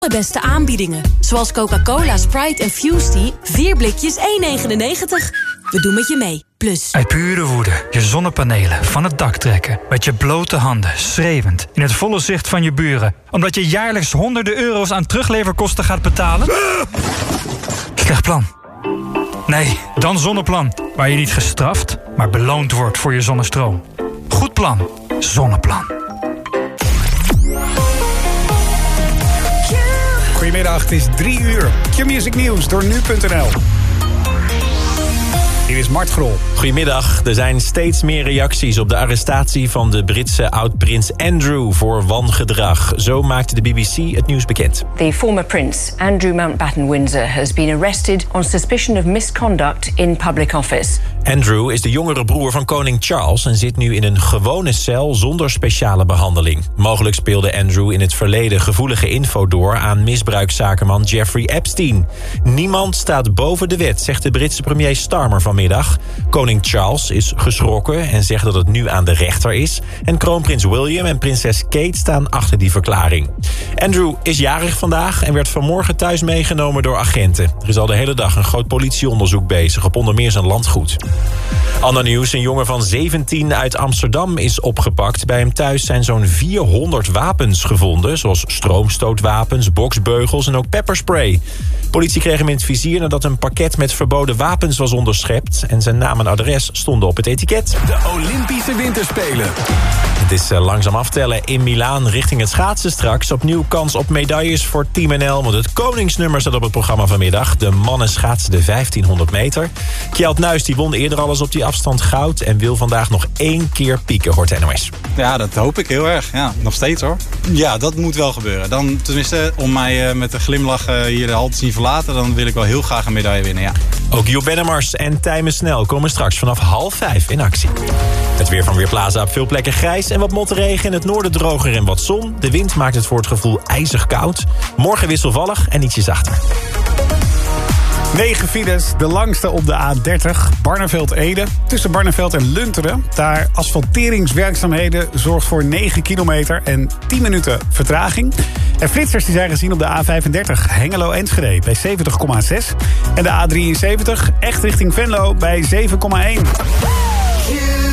De beste aanbiedingen, zoals Coca-Cola, Sprite en Fusty. 4 blikjes 1,99. We doen met je mee. Plus. Uit pure woede je zonnepanelen van het dak trekken. Met je blote handen, schreeuwend, in het volle zicht van je buren. Omdat je jaarlijks honderden euro's aan terugleverkosten gaat betalen? Slecht plan. Nee, dan Zonneplan. Waar je niet gestraft, maar beloond wordt voor je zonnestroom. Goed plan. Zonneplan. Goedemiddag, het is drie uur. Q-Music News door nu.nl. Hier is Mart Grol. Goedemiddag. Er zijn steeds meer reacties op de arrestatie van de Britse oud-prins Andrew voor wangedrag. Zo maakte de BBC het nieuws bekend. The former prince, Andrew Mountbatten Windsor, has been arrested on suspicion of misconduct in public office. Andrew is de jongere broer van koning Charles en zit nu in een gewone cel zonder speciale behandeling. Mogelijk speelde Andrew in het verleden gevoelige info door aan misbruikzakenman Jeffrey Epstein. Niemand staat boven de wet, zegt de Britse premier Starmer Koning Charles is geschrokken en zegt dat het nu aan de rechter is. En kroonprins William en prinses Kate staan achter die verklaring. Andrew is jarig vandaag en werd vanmorgen thuis meegenomen door agenten. Er is al de hele dag een groot politieonderzoek bezig op onder meer zijn landgoed. Ander nieuws, een jongen van 17 uit Amsterdam is opgepakt. Bij hem thuis zijn zo'n 400 wapens gevonden... zoals stroomstootwapens, boksbeugels en ook pepperspray. Politie kreeg hem in het vizier nadat een pakket met verboden wapens was onderschept... en zijn naam en adres stonden op het etiket. De Olympische Winterspelen. Het is eh, langzaam aftellen in Milaan richting het schaatsen straks. Opnieuw kans op medailles voor Team NL... want het koningsnummer staat op het programma vanmiddag. De mannen schaatsen de 1500 meter. Kjeld Nuis die won eerder alles op die afstand goud... en wil vandaag nog één keer pieken, hoort NOS. Ja, dat hoop ik heel erg. Ja, nog steeds hoor. Ja, dat moet wel gebeuren. Dan, tenminste, om mij uh, met een glimlach uh, hier de hal te zien verlaten... dan wil ik wel heel graag een medaille winnen, ja. Ook Joep Bennemars en Tijmen Snel komen straks vanaf half vijf in actie. Het weer van Weerplaza op veel plekken grijs en wat motregen. In het noorden droger en wat zon. De wind maakt het voor het gevoel ijzig koud. Morgen wisselvallig en ietsje zachter. 9 files, de langste op de A30, Barneveld-Ede. Tussen Barneveld en Lunteren. Daar asfalteringswerkzaamheden zorgt voor 9 kilometer en 10 minuten vertraging. En flitsers die zijn gezien op de A35 Hengelo-Enschede bij 70,6. En de A73 echt richting Venlo bij 7,1.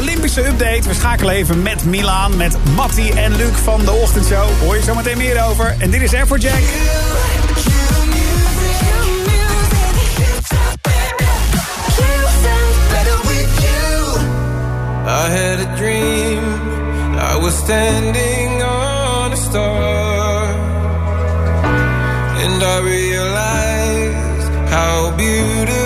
Olympische update. We schakelen even met Milaan, met Matti en Luc van de Ochtendshow. Hoor je zo meteen meer over. En dit is Air for Jack. I had a dream. I was standing on a star. And I realized how beautiful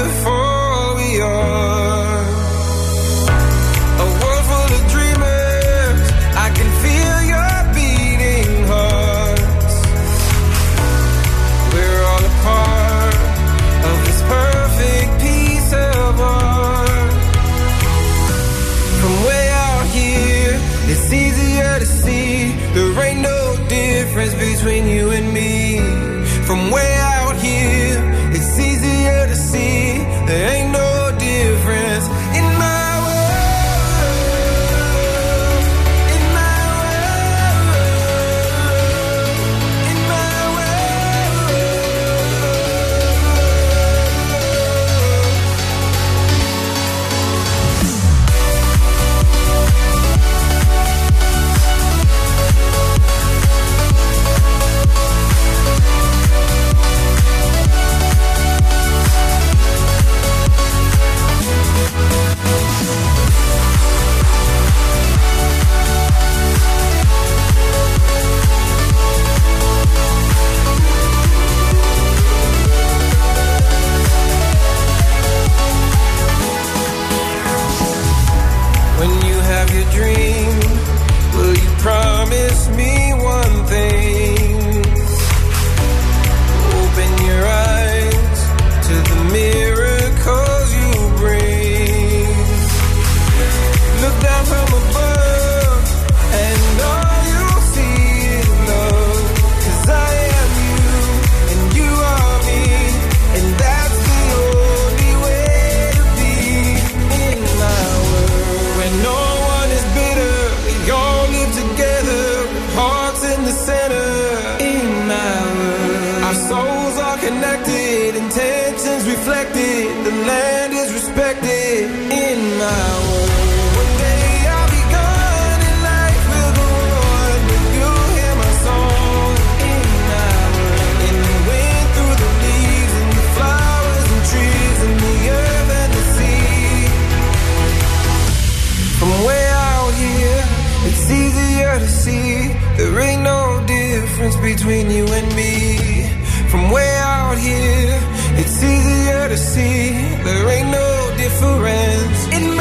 difference. In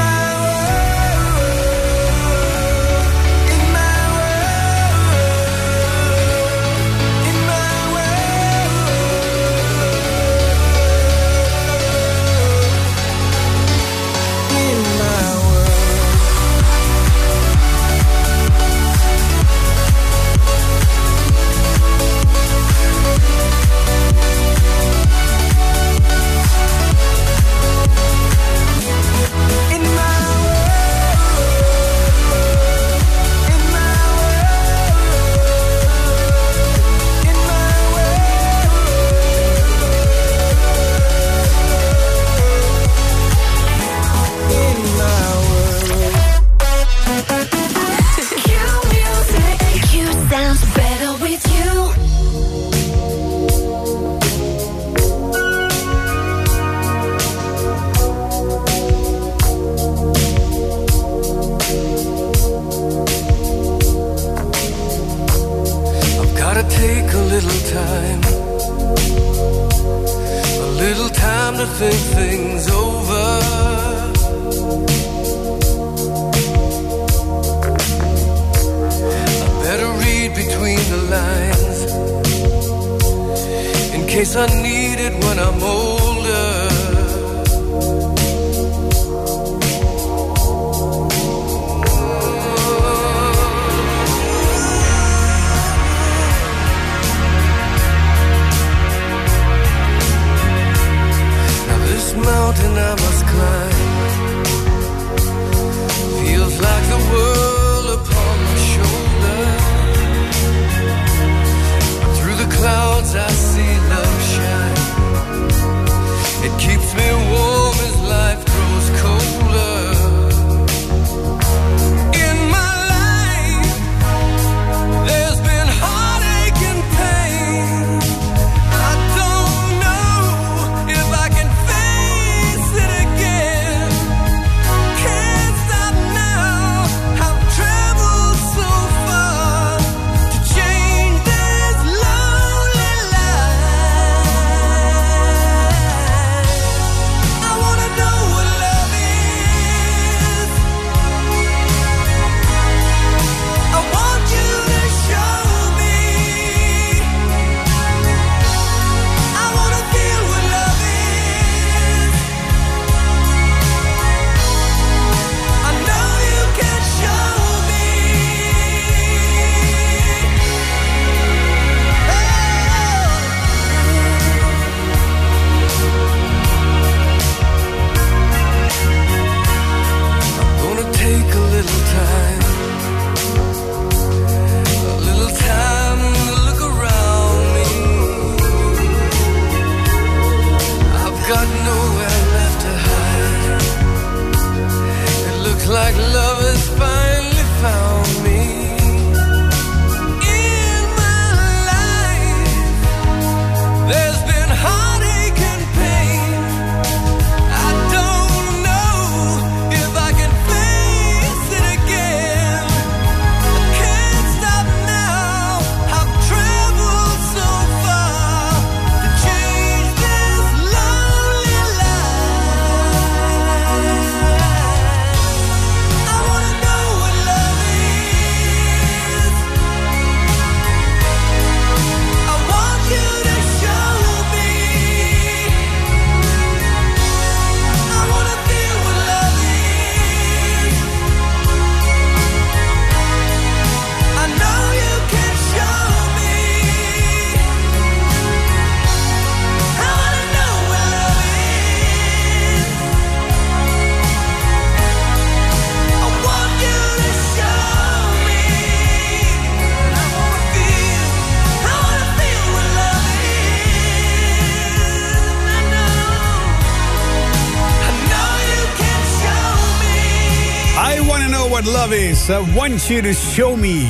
was uh, Want You To Show Me.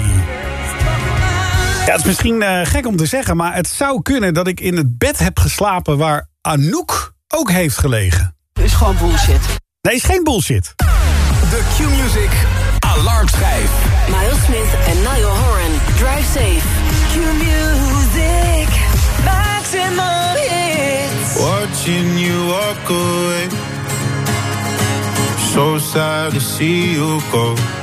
Ja, het is misschien uh, gek om te zeggen, maar het zou kunnen dat ik in het bed heb geslapen waar Anouk ook heeft gelegen. Dat is gewoon bullshit. Nee, is geen bullshit. De Q-Music Alarm schijf. Miles Smith en Niall Horan. Drive safe. Q-Music. Maximum hits. Watching you walk away. so sad to see you go.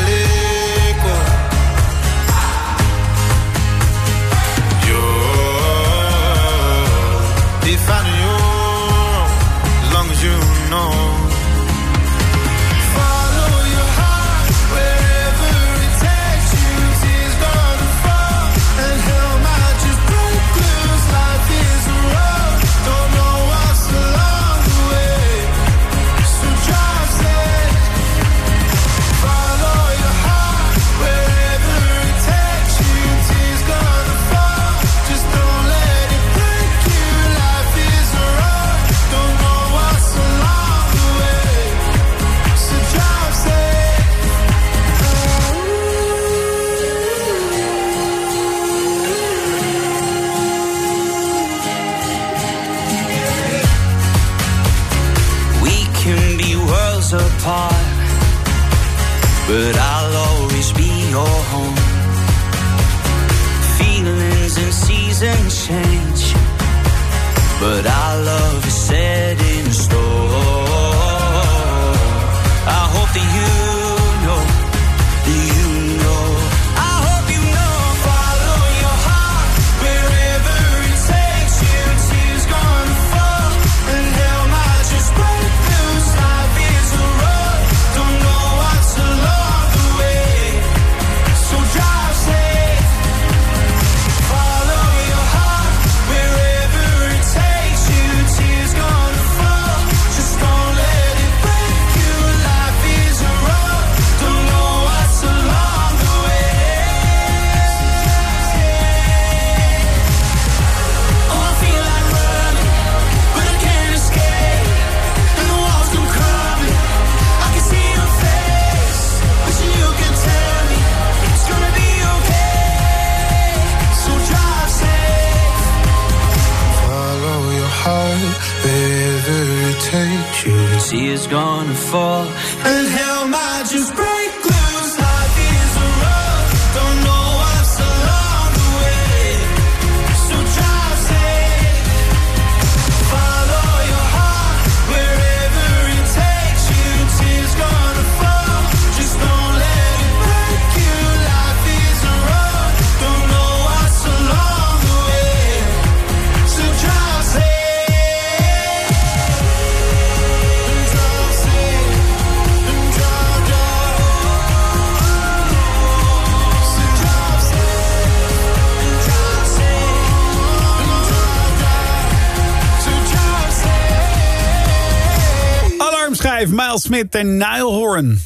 Ten Nilehorn.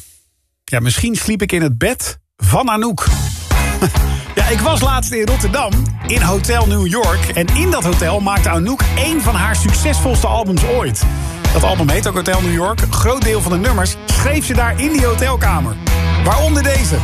Ja, misschien sliep ik in het bed van Anouk. Ja, ik was laatst in Rotterdam, in Hotel New York. En in dat hotel maakte Anouk één van haar succesvolste albums ooit. Dat album heet ook Hotel New York. Groot deel van de nummers schreef ze daar in die hotelkamer. Waaronder deze.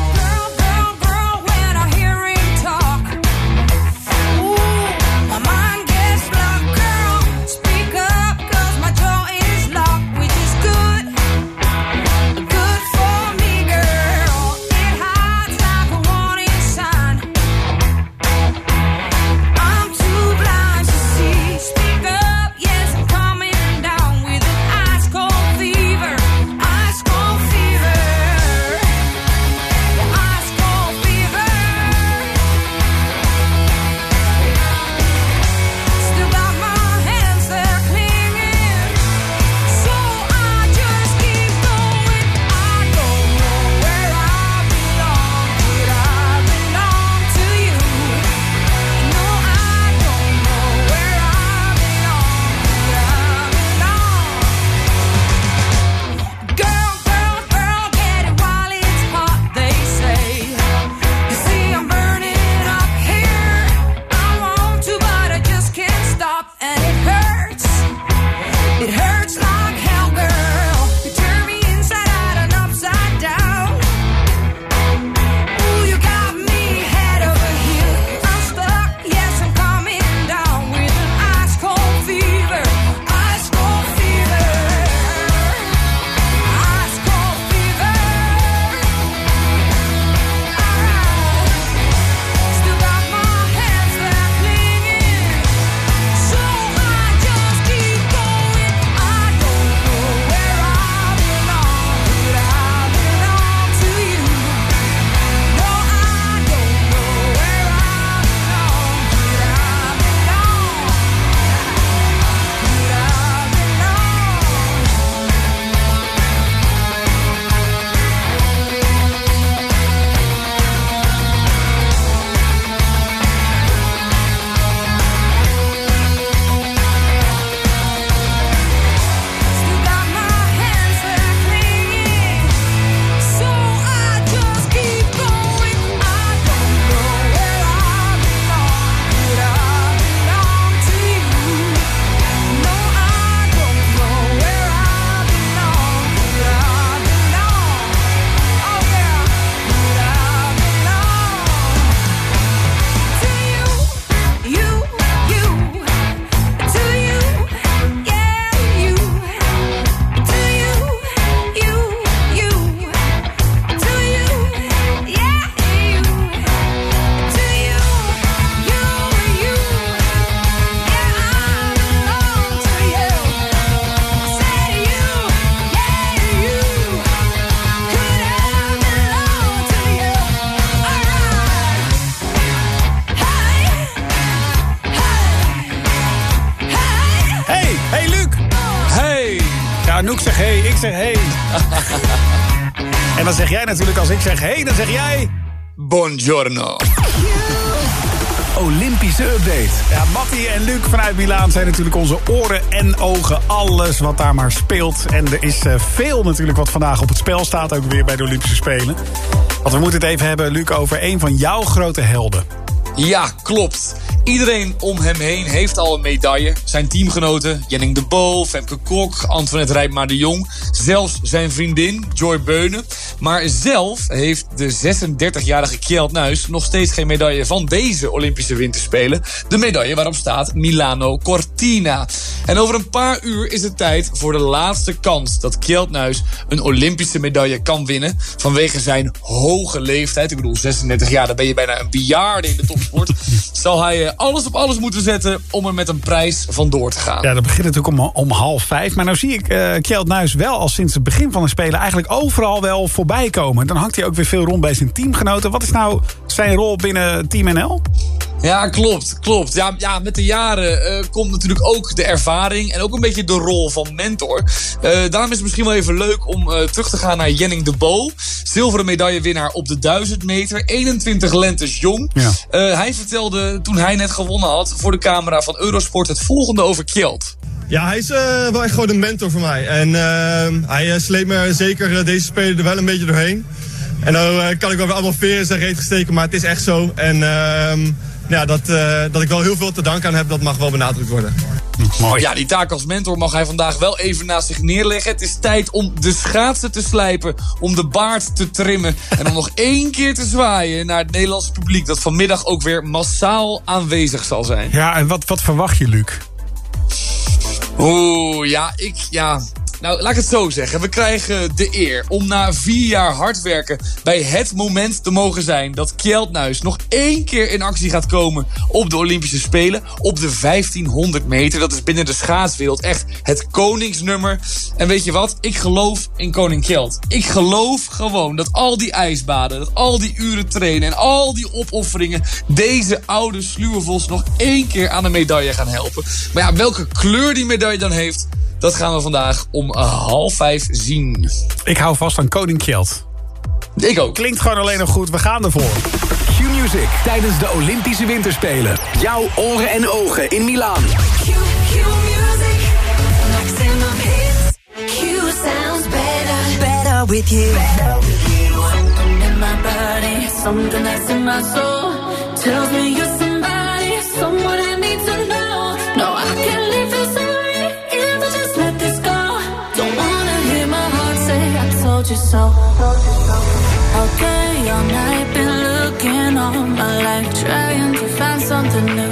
Ik zeg hey, dan zeg jij... Buongiorno. Olympische update. Ja, Matti en Luc vanuit Milaan zijn natuurlijk onze oren en ogen. Alles wat daar maar speelt. En er is eh, veel natuurlijk wat vandaag op het spel staat. Ook weer bij de Olympische Spelen. Want we moeten het even hebben, Luc, over een van jouw grote helden. Ja, klopt. Iedereen om hem heen heeft al een medaille. Zijn teamgenoten, Jenning de Bo, Femke Kok, Antoinette Rijpma de Jong. Zelfs zijn vriendin, Joy Beunen. Maar zelf heeft de 36-jarige Kjeld Nuis nog steeds geen medaille van deze Olympische Winterspelen. De medaille waarop staat Milano Cortina. En over een paar uur is het tijd voor de laatste kans dat Kjeld Nuis een Olympische medaille kan winnen. Vanwege zijn hoge leeftijd. Ik bedoel, 36 jaar, dan ben je bijna een bejaarde in de topsport. zal hij eh, alles op alles moeten zetten om er met een prijs vandoor te gaan. Ja, dat begint natuurlijk om, om half vijf. Maar nou zie ik eh Kjeld Nuis wel al sinds het begin van de Spelen... eigenlijk overal wel voorbij komen. Dan hangt hij ook weer veel rond bij zijn teamgenoten. Wat is nou zijn rol binnen Team NL? Ja, klopt, klopt. Ja, ja met de jaren eh, komt natuurlijk ook de ervaring en ook een beetje de rol van mentor. Eh, daarom is het misschien wel even leuk om eh, terug te gaan naar Jenning de Bo. Zilveren medaillewinnaar op de 1000 meter. 21 lentes jong. Ja. Eh, hij vertelde toen hij net gewonnen had voor de camera van Eurosport het volgende over Kjeld. Ja, hij is eh, wel echt gewoon een mentor voor mij. En hij sleept me zeker deze spelen er wel een beetje doorheen. En dan eh, kan ik wel weer allemaal veren in zijn reet gesteken, maar het is echt zo. En ehm, ja, dat, eh, dat ik wel heel veel te danken aan heb, dat mag wel benadrukt worden. Mooi. Ja, die taak als mentor mag hij vandaag wel even naast zich neerleggen. Het is tijd om de schaatsen te slijpen, om de baard te trimmen... en om nog één keer te zwaaien naar het Nederlandse publiek... dat vanmiddag ook weer massaal aanwezig zal zijn. Ja, en wat, wat verwacht je, Luc? Oeh, ja, ik, ja. Nou, laat ik het zo zeggen. We krijgen de eer om na vier jaar hard werken bij het moment te mogen zijn dat Kjeld Nuis nog één keer in actie gaat komen op de Olympische Spelen. Op de 1500 meter. Dat is binnen de schaatswereld echt het koningsnummer. En weet je wat? Ik geloof in koning Kjeld. Ik geloof gewoon dat al die ijsbaden, dat al die uren trainen en al die opofferingen deze oude sluwe vos nog één keer aan een medaille gaan helpen. Maar ja, welke kleur die medaille dan heeft, dat gaan we vandaag om half vijf zien. Ik hou vast aan Koning Kjeld. Ik ook. Klinkt gewoon alleen nog goed. We gaan ervoor. Q-Music tijdens de Olympische Winterspelen. Jouw oren en ogen in Milaan. Q music, maximum hits. Q sounds better, better with you. Something in my body, something that's in my soul tells me you're somebody, someone soul. All all night, been looking all my life, trying to find something new.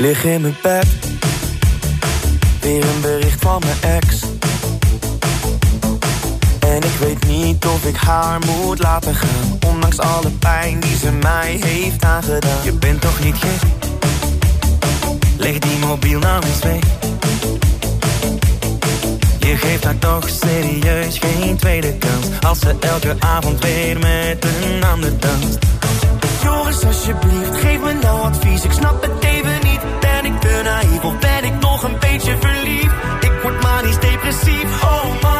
Lig in mijn bed, weer een bericht van mijn ex. niet of ik haar moet laten gaan. Ondanks alle pijn die ze mij heeft aangedaan. Je bent toch niet gek? Leg die mobiel nou eens weg. Je geeft haar toch serieus geen tweede kans. Als ze elke avond weer met een ander danst. Joris alsjeblieft, geef me nou advies. Ik snap het even niet, ben ik te naïef. Of ben ik nog een beetje verliefd? Ik word maar niet depressief, oh man.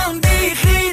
completely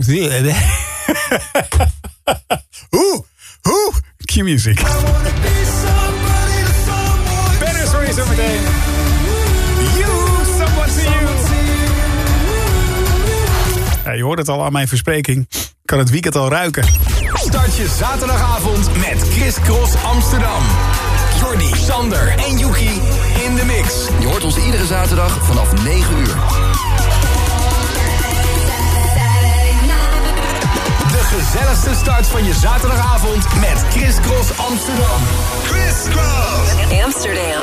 Oeh, oeh. Better sorry zometeen. You, someone to you. Ja, je hoort het al aan mijn verspreking. Ik kan het weekend al ruiken. Start je zaterdagavond met Chris Cross Amsterdam. Jordi, Sander en Yuki in de mix. Je hoort ons iedere zaterdag vanaf 9 uur. Gezelligste start van je zaterdagavond met Chris Cross Amsterdam. Chris Cross Amsterdam.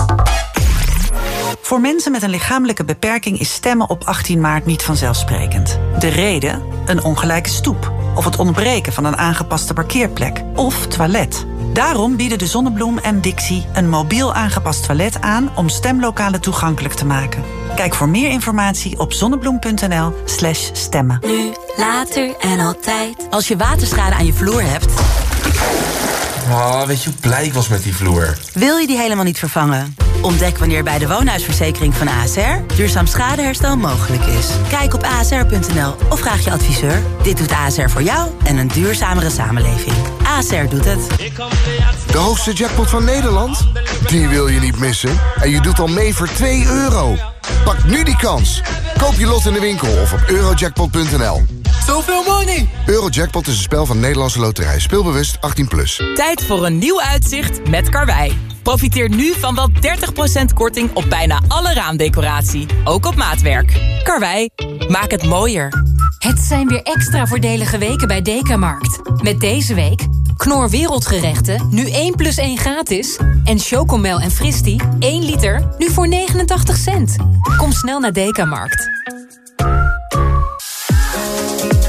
Voor mensen met een lichamelijke beperking is stemmen op 18 maart niet vanzelfsprekend. De reden? Een ongelijke stoep. Of het ontbreken van een aangepaste parkeerplek. Of toilet. Daarom bieden de Zonnebloem en Dixie een mobiel aangepast toilet aan om stemlokalen toegankelijk te maken. Kijk voor meer informatie op zonnebloem.nl/slash stemmen. Nu, later en altijd. Als je waterschade aan je vloer hebt, Oh, weet je hoe blij ik was met die vloer? wil je die helemaal niet vervangen. Ontdek wanneer bij de woonhuisverzekering van ASR duurzaam schadeherstel mogelijk is. Kijk op asr.nl of vraag je adviseur. Dit doet ASR voor jou en een duurzamere samenleving. ASR doet het. De hoogste jackpot van Nederland? Die wil je niet missen. En je doet al mee voor 2 euro. Pak nu die kans. Koop je lot in de winkel of op eurojackpot.nl. Zoveel money! Eurojackpot is een spel van Nederlandse Loterij. Speelbewust 18+. Plus. Tijd voor een nieuw uitzicht met Karwei. Profiteer nu van wel 30% korting op bijna alle raamdecoratie. Ook op maatwerk. Karwei, maak het mooier. Het zijn weer extra voordelige weken bij Dekamarkt. Met deze week Knor Wereldgerechten, nu 1 plus 1 gratis. En Chocomel en Fristi, 1 liter, nu voor 89 cent. Kom snel naar Dekamarkt.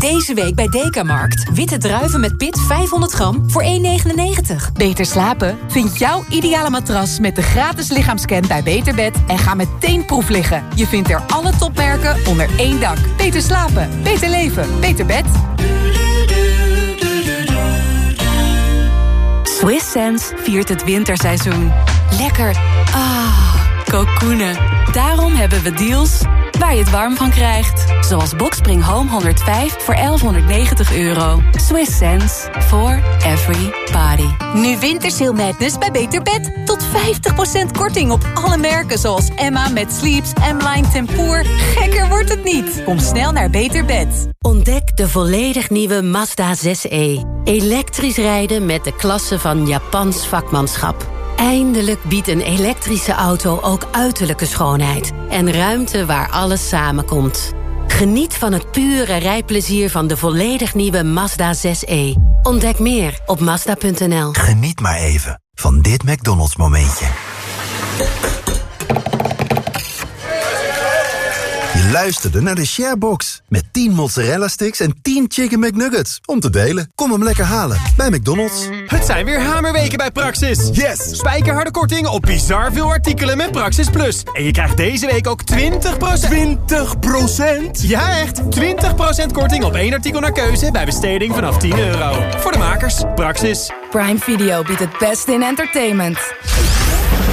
Deze week bij Dekamarkt. Witte druiven met pit 500 gram voor 1,99. Beter slapen? Vind jouw ideale matras met de gratis lichaamscan bij Beterbed en ga meteen proef liggen. Je vindt er alle topmerken onder één dak. Beter slapen, beter leven, beter bed. Swiss Sense viert het winterseizoen. Lekker. Ah, kokoenen. Daarom hebben we deals waar je het warm van krijgt. Zoals Boxspring Home 105 voor 1190 euro. Swiss sense for every body. Nu Wintersail Madness bij Beter Bed. Tot 50% korting op alle merken zoals Emma met Sleeps, M-Line Tempoor. Gekker wordt het niet. Kom snel naar Beter Bed. Ontdek de volledig nieuwe Mazda 6e. Elektrisch rijden met de klasse van Japans vakmanschap. Eindelijk biedt een elektrische auto ook uiterlijke schoonheid. En ruimte waar alles samenkomt. Geniet van het pure rijplezier van de volledig nieuwe Mazda 6e. Ontdek meer op Mazda.nl. Geniet maar even van dit McDonald's momentje. Luisterde naar de Sharebox. Met 10 mozzarella sticks en 10 chicken McNuggets. Om te delen. Kom hem lekker halen bij McDonald's. Het zijn weer hamerweken bij Praxis. Yes! Spijkerharde korting op bizar veel artikelen met Praxis Plus. En je krijgt deze week ook 20%... 20%? Ja, echt! 20% korting op één artikel naar keuze bij besteding vanaf 10 euro. Voor de makers, Praxis. Prime Video biedt het beste in entertainment.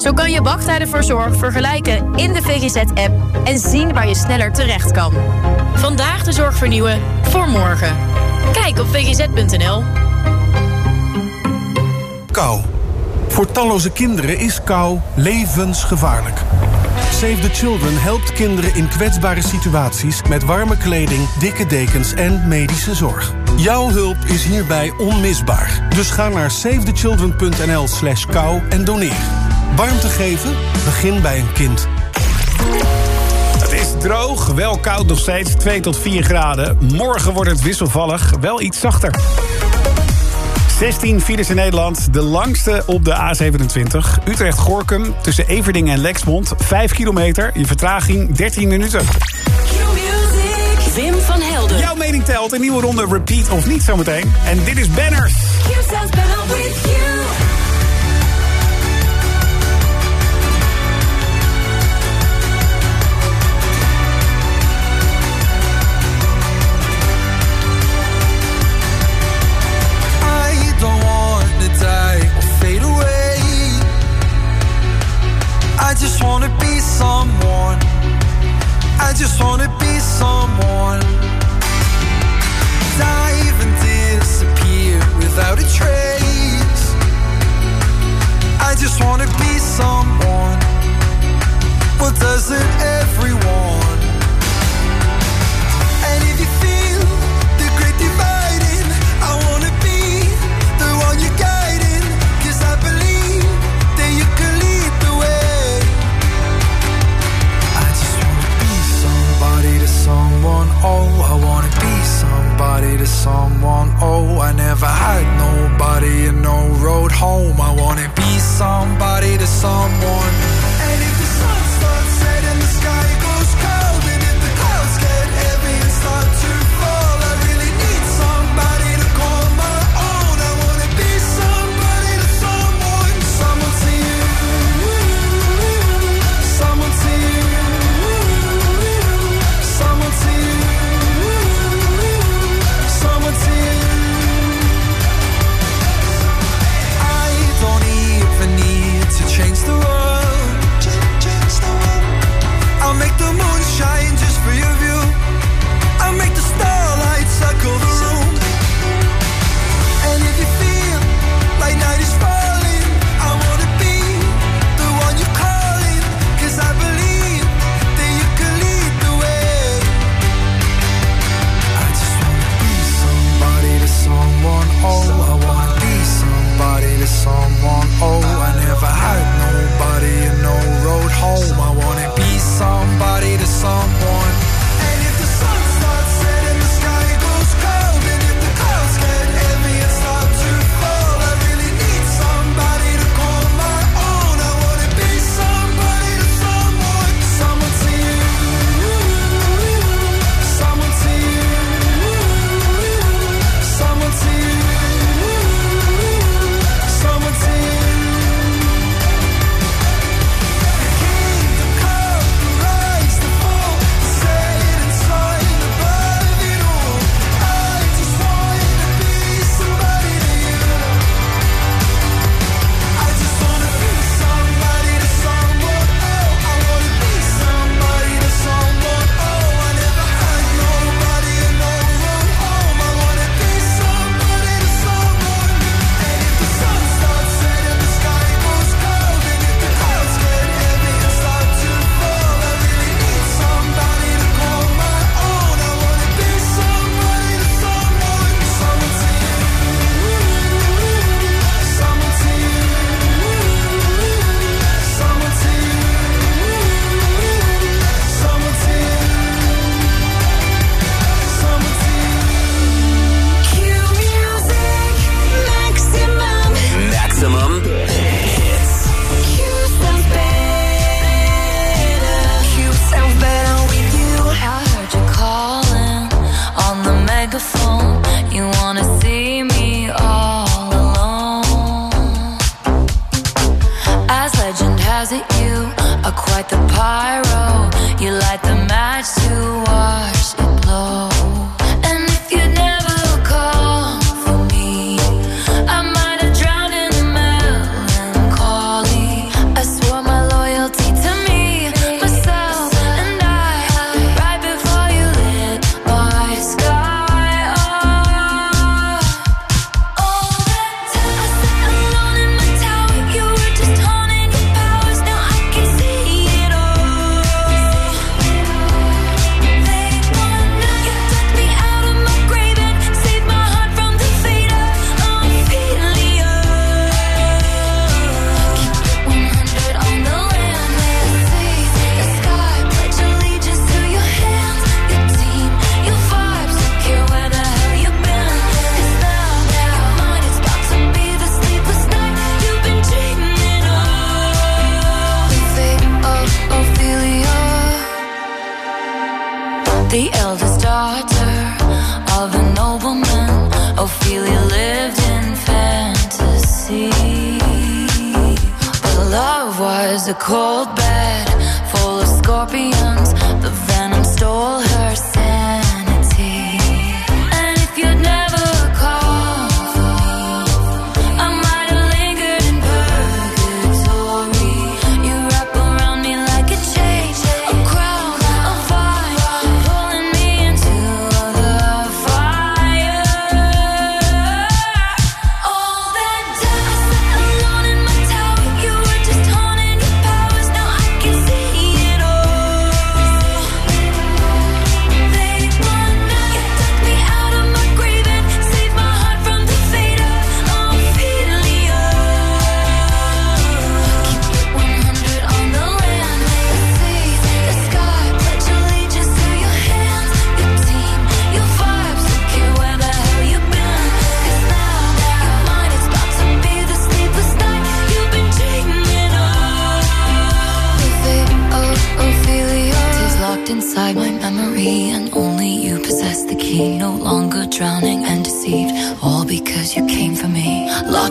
Zo kan je wachttijden voor zorg vergelijken in de VGZ-app en zien waar je sneller terecht kan. Vandaag de zorg vernieuwen voor morgen. Kijk op vgz.nl. Kou. Voor talloze kinderen is kou levensgevaarlijk. Save the Children helpt kinderen in kwetsbare situaties met warme kleding, dikke dekens en medische zorg. Jouw hulp is hierbij onmisbaar. Dus ga naar savethechildren.nl/slash kou en doneer. Warmte geven? Begin bij een kind. Het is droog, wel koud nog steeds, 2 tot 4 graden. Morgen wordt het wisselvallig, wel iets zachter. 16 files in Nederland, de langste op de A27. Utrecht-Gorkum tussen Everding en Lexmond, 5 kilometer. Je vertraging 13 minuten. Q-Music, Wim van Helden. Jouw mening telt, een nieuwe ronde repeat of niet zometeen. En dit is Banners. Q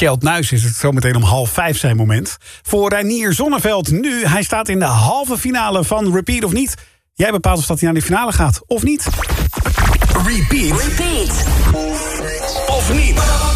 Kjeld is het zometeen om half vijf zijn moment. Voor Reinier Zonneveld nu. Hij staat in de halve finale van Repeat of Niet. Jij bepaalt of dat hij naar die finale gaat of niet. Repeat. Repeat. Of niet.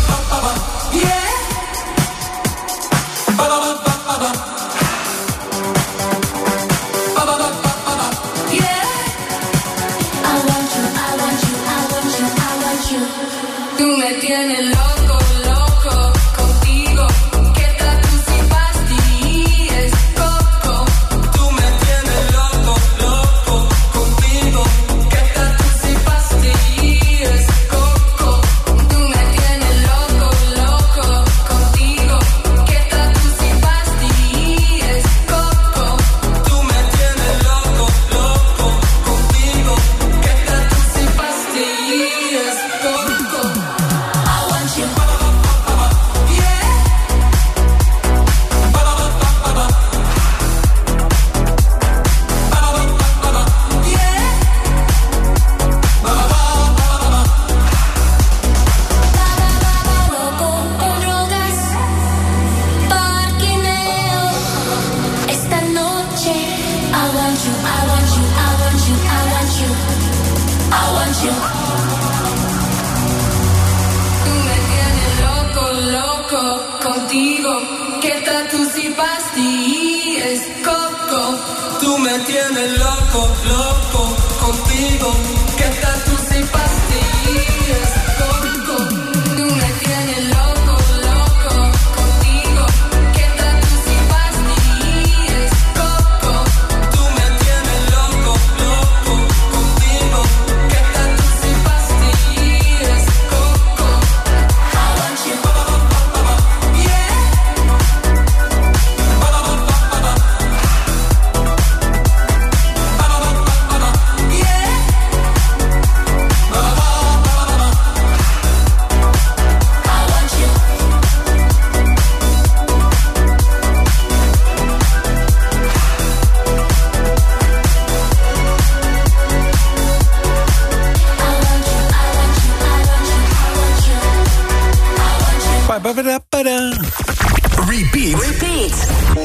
Repeat. Repeat.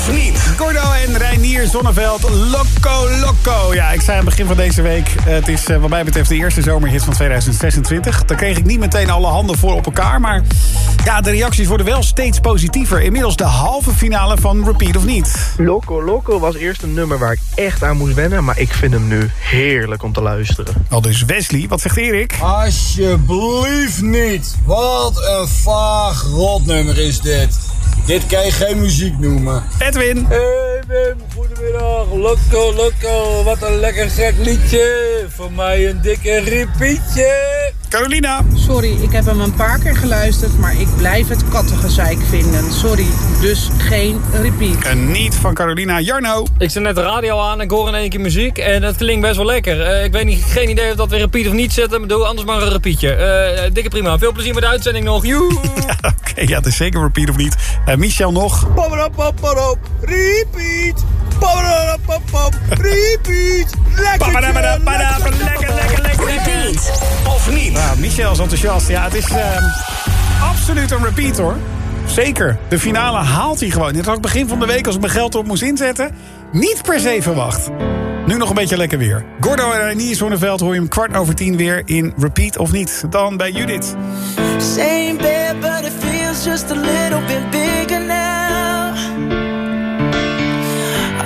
Of niet? Gordo en Reinier Zonneveld, Loco Loco. Ja, ik zei aan het begin van deze week... eh, het is eh, wat mij betreft de eerste zomerhit van 2026. Daar kreeg ik niet meteen alle handen voor op elkaar. Maar ja, de reacties worden wel steeds positiever. Inmiddels de halve finale van Repeat of Niet. Loco Loco was eerst een nummer waar ik echt aan moest wennen... maar ik vind hem nu heerlijk om te luisteren. Al dus Wesley, wat zegt Erik? Alsjeblieft niet. Wat een vaag rotnummer is dit. Dit kan je geen muziek noemen. Edwin. Hey Wim, goedemiddag. Loco, loco. Wat een lekker gek liedje. Voor mij een dikke repeatje. Carolina. Sorry, ik heb hem een paar keer geluisterd, maar ik blijf het kattengezeik vinden. Sorry, dus geen repeat. En niet van Carolina. Jarno. Ik zet net de radio aan en ik hoor in één keer muziek en het klinkt best wel lekker. Eh, ik weet niet, geen idee of dat we repeat of niet zetten, maar doe anders maar een repeatje. Eh, dikke prima. Veel plezier met de uitzending nog. Joe! Oké, ja, het is zeker Repeat of Niet. Eh, Michel nog. Repeat. Repeat. Lekker. Lekker, lekker, lekker. Repeat of niet? Nou, Michel is enthousiast. Ja, het is ehm, absoluut een repeat hoor. Zeker. De finale haalt hij gewoon. Dit had ik begin van de week als ik mijn geld op moest inzetten. Niet per se verwacht. Nu nog een beetje lekker weer. Gordo en Renier Zonneveld hoor je hem kwart over tien weer in Repeat of Niet. Dan bij Judith. Same bed, but it feels just a little bit bigger now.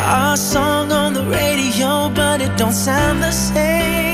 Our song on the radio, but it don't sound the same.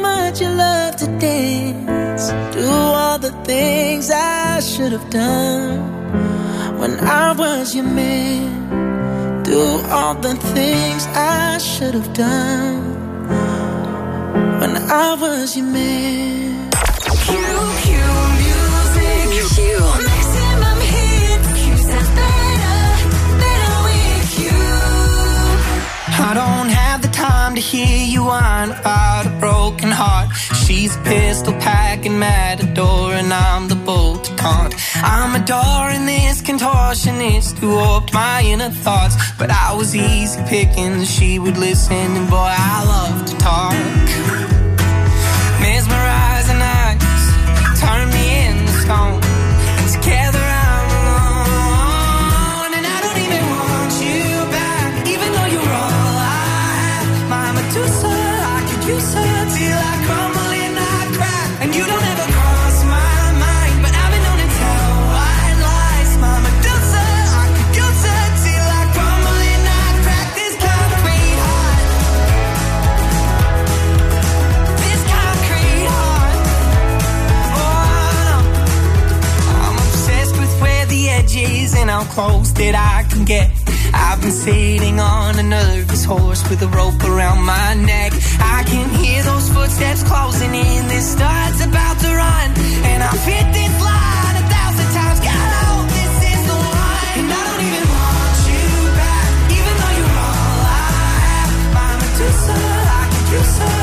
much you love to dance. Do all the things I should have done when I was your man. Do all the things I should have done when I was your man. Q music. Q. Maximum hits. Q sounds better, better with you. I don't have the time to hear you whine about a broken heart. She's pistol packing matador, and I'm the bolt to taunt. I'm adoring this contortionist who warped my inner thoughts. But I was easy picking, she would listen, and boy, I love to talk. Close that I can get. I've been sitting on a nervous horse with a rope around my neck. I can hear those footsteps closing in. This start's about to run, and I've hit this line a thousand times. God, I hope this is the one. And I don't even want you back, even though you're all I have. My Medusa, I could use her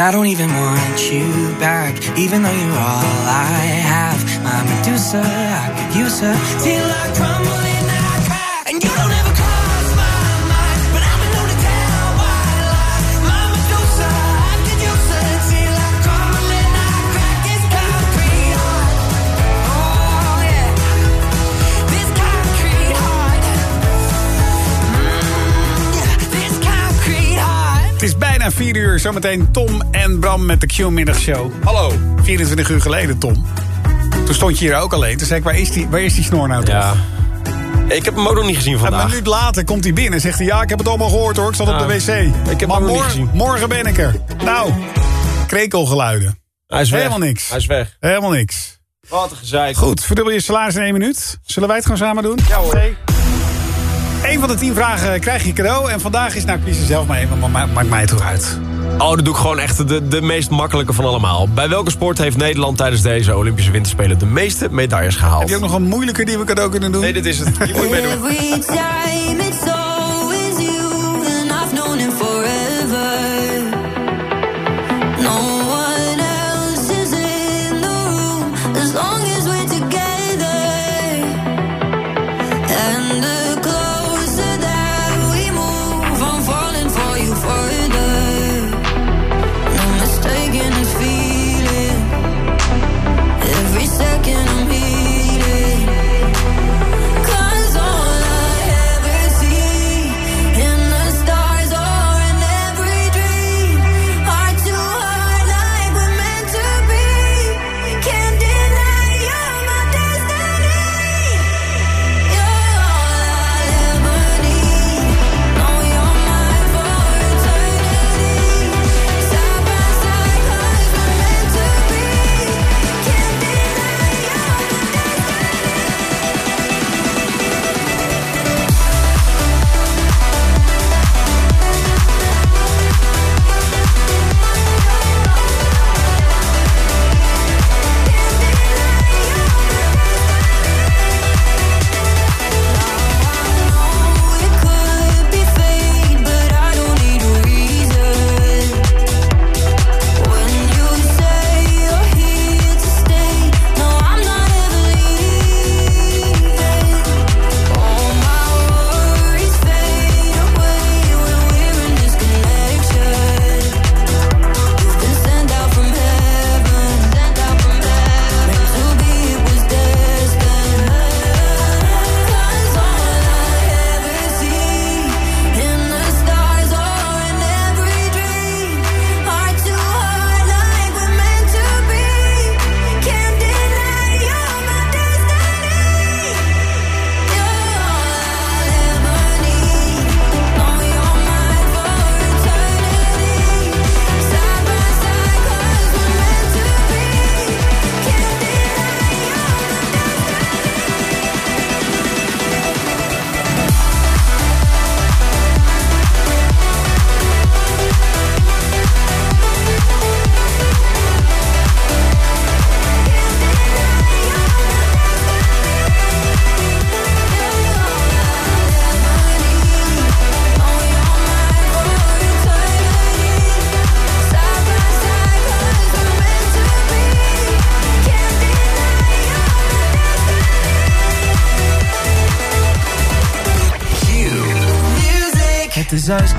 And I don't even want you back, even though you're all I have. My Medusa, I could use her till I crumble and I crack. And you don't ever cross my mind, but I've been known to tell white lies. My Medusa, I could use her till I crumble and I crack. This concrete heart, oh yeah, this concrete heart, mm, yeah, this concrete heart. Het is bijna 4 uur. Zometeen Tom en Bram met de Q-middagshow. Hallo. 24 uur geleden, Tom. Toen stond je hier ook alleen. Toen zei ik, waar is die, waar is die snor nou toch? Ja. Ik heb hem ook nog niet gezien vandaag. Een minuut later komt hij binnen en zegt hij... ja, ik heb het allemaal gehoord hoor, ik zat op de wc. Ik heb maar hem nog niet gezien. morgen ben ik er. Nou, krekelgeluiden. Hij is weg. Helemaal niks. Hij is weg. Helemaal niks. Wat een gezeik. Goed, verdubbel je salaris in één minuut. Zullen wij het gewoon samen doen? Ja hoor. Eén van de tien vragen krijg je cadeau. En vandaag is, nou kies er zelf maar even, maar ma- maakt mij het toch uit. Oh, dat doe ik gewoon echt de, de meest makkelijke van allemaal. Bij welke sport heeft Nederland tijdens deze Olympische Winterspelen de meeste medailles gehaald? Heb je ook nog een moeilijke die we cadeau kunnen doen? Nee, dit is het. Hier moet je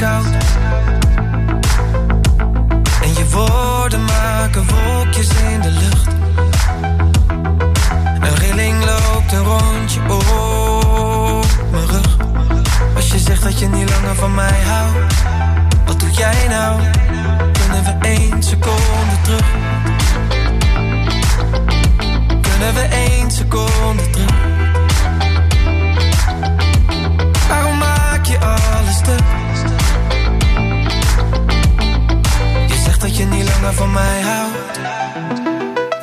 het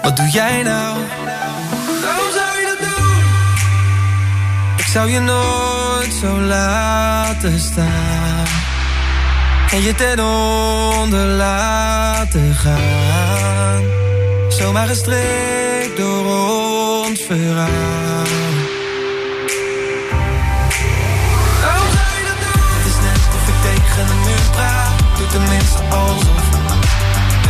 Wat doe jij nou? Waarom zou je dat doen? Ik zou je nooit zo laten staan. En je ten onder laten gaan. Zomaar gestreekt door ons verhaal. Waarom zou je dat doen? Het is net of ik tegen een muur praat. Doe tenminste alsof.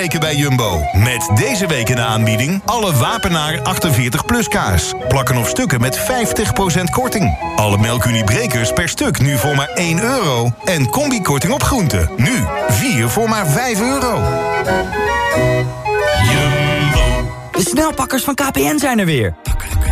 marktweken bij Jumbo. Met deze week in de aanbieding alle Wapenaar 48 plus kaas. Plakken of stukken met 50% korting. Alle melkuniebrekers per stuk nu voor maar 1 euro. En combikorting op groenten. Nu 4 voor maar 5 euro. De snelpakkers van KPN zijn er weer.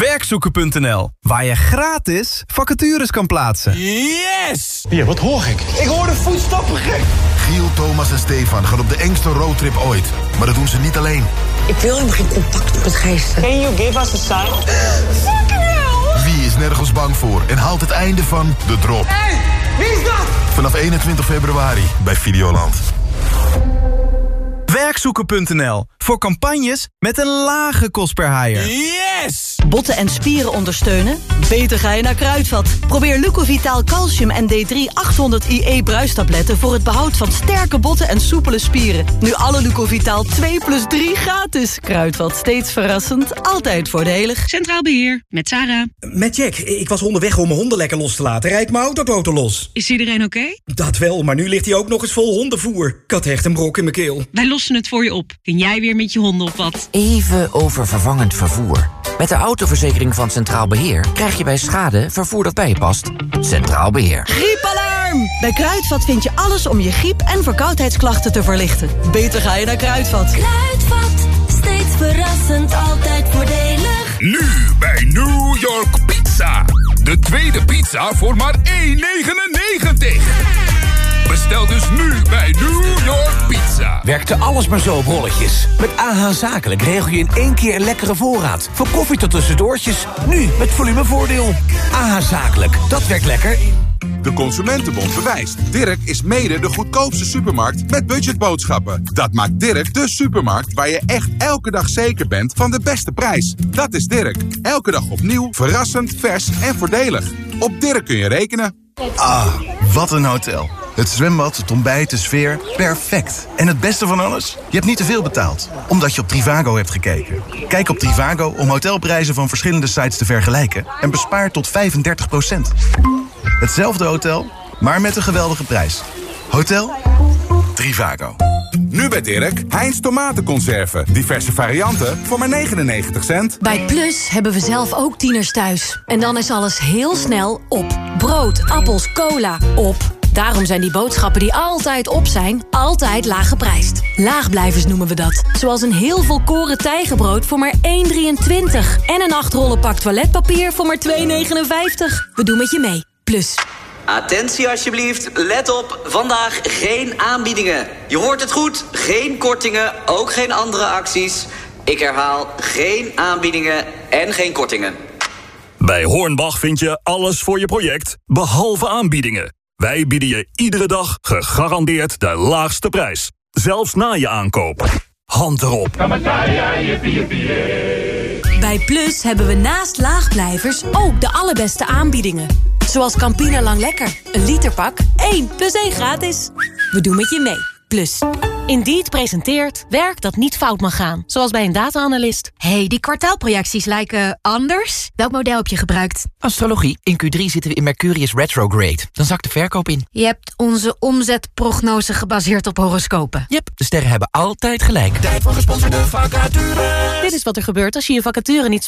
Werkzoeken.nl, waar je gratis vacatures kan plaatsen. Yes! Ja, wat hoor ik? Ik hoorde voetstappen gek. Giel, Thomas en Stefan gaan op de engste roadtrip ooit. Maar dat doen ze niet alleen. Ik wil helemaal geen contact met geesten. Can you give us a sign? Fucking hell! Wie is nergens bang voor en haalt het einde van De Drop? Hey, wie is dat? Vanaf 21 februari bij Videoland. Werkzoeken.nl, voor campagnes met een lage kost per haaier. Yes! Botten en spieren ondersteunen? Beter ga je naar Kruidvat. Probeer Lucovitaal Calcium en D3 800 IE bruistabletten... voor het behoud van sterke botten en soepele spieren. Nu alle Lucovitaal 2 plus 3 gratis. Kruidvat, steeds verrassend, altijd voordelig. Centraal Beheer, met Sarah. Met Jack. Ik was onderweg om mijn honden lekker los te laten. Rijd mijn autoboten los. Is iedereen oké? Dat wel, maar nu ligt hij ook nog eens vol hondenvoer. Ik had echt een brok in mijn keel. Wij lossen het voor je op. Kun jij weer met je honden op wat? Even over vervangend vervoer. Met de autoverzekering van Centraal Beheer krijg je bij schade vervoer dat bij je past. Centraal Beheer. Griepalarm! Bij Kruidvat vind je alles om je griep- en verkoudheidsklachten te verlichten. Beter ga je naar Kruidvat. Kruidvat, steeds verrassend, altijd voordelig. Nu bij New York Pizza. De tweede pizza voor maar 1,99. Bestel dus nu bij New York Pizza. Werkte alles maar zo op rolletjes. Met AH Zakelijk regel je in één keer een lekkere voorraad. Van koffie tot tussendoortjes. Nu met volumevoordeel. AH Zakelijk, dat werkt lekker. De Consumentenbond bewijst. Dirk is mede de goedkoopste supermarkt met budgetboodschappen. Dat maakt Dirk de supermarkt waar je echt elke dag zeker bent van de beste prijs. Dat is Dirk. Elke dag opnieuw, verrassend, vers en voordelig. Op Dirk kun je rekenen. Ah, wat een hotel. Het zwembad, het ontbijt, de sfeer, perfect. En het beste van alles? Je hebt niet te veel betaald, omdat je op Trivago hebt gekeken. Kijk op Trivago om hotelprijzen van verschillende sites te vergelijken... en bespaar tot 35% Hetzelfde hotel, maar met een geweldige prijs. Hotel Trivago. Nu bij Dirk, Heinz tomatenconserven. Diverse varianten voor maar 99 cent. Bij Plus hebben we zelf ook tieners thuis. En dan is alles heel snel op. Brood, appels, cola, op. Daarom zijn die boodschappen die altijd op zijn, altijd laag geprijsd. Laagblijvers noemen we dat. Zoals een heel volkoren tijgenbrood voor maar 1,23. En een 8 rollen pak toiletpapier voor maar 2,59. We doen met je mee. Plus. Attentie alsjeblieft, let op, vandaag geen aanbiedingen. Je hoort het goed, geen kortingen, ook geen andere acties. Ik herhaal, geen aanbiedingen en geen kortingen. Bij Hornbach vind je alles voor je project, behalve aanbiedingen. Wij bieden je iedere dag gegarandeerd de laagste prijs. Zelfs na je aankoop. Hand erop. Bij Plus hebben we naast laagblijvers ook de allerbeste aanbiedingen. Zoals Campina Lang Lekker. Een literpak, 1 plus 1 gratis. We doen met je mee. Plus. Indeed presenteert werk dat niet fout mag gaan. Zoals bij een data-analyst. hey, die kwartaalprojecties lijken anders. Welk model heb je gebruikt? Astrologie. In Q3 zitten we in Mercurius retrograde. Dan zakt de verkoop in. Je hebt onze omzetprognose gebaseerd op horoscopen. Yep, de sterren hebben altijd gelijk. Tijd voor gesponsorde vacature. Dit is wat er gebeurt als je je vacature niet